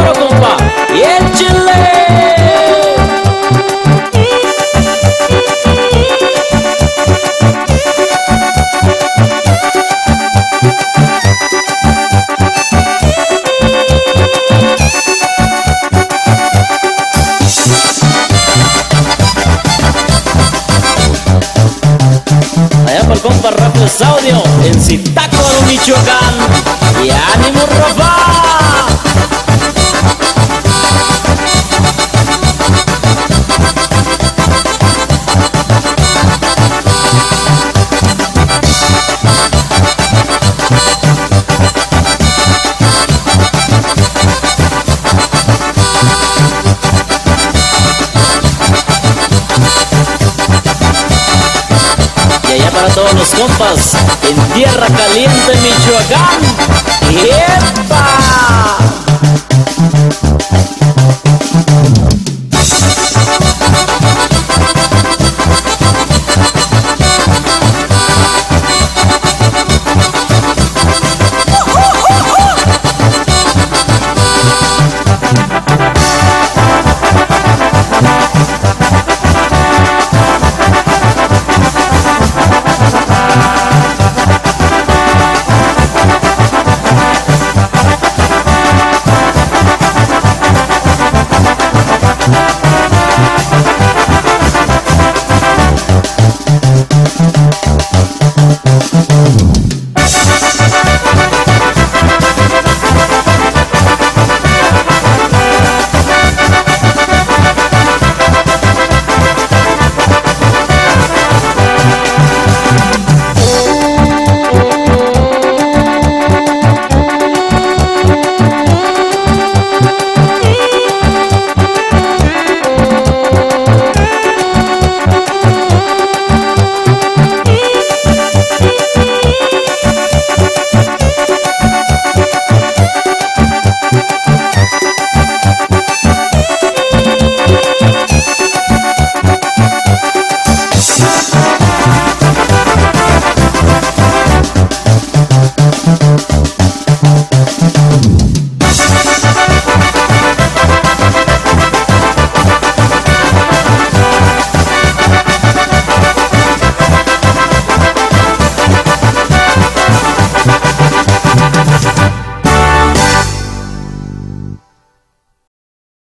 Toro, compa. Y el chile. Allá para el compa Rafael Saudio en Zitácuaro, Michoacán. Y ánimo, Rafa. Para todos los compas en Tierra Caliente, Michoacán.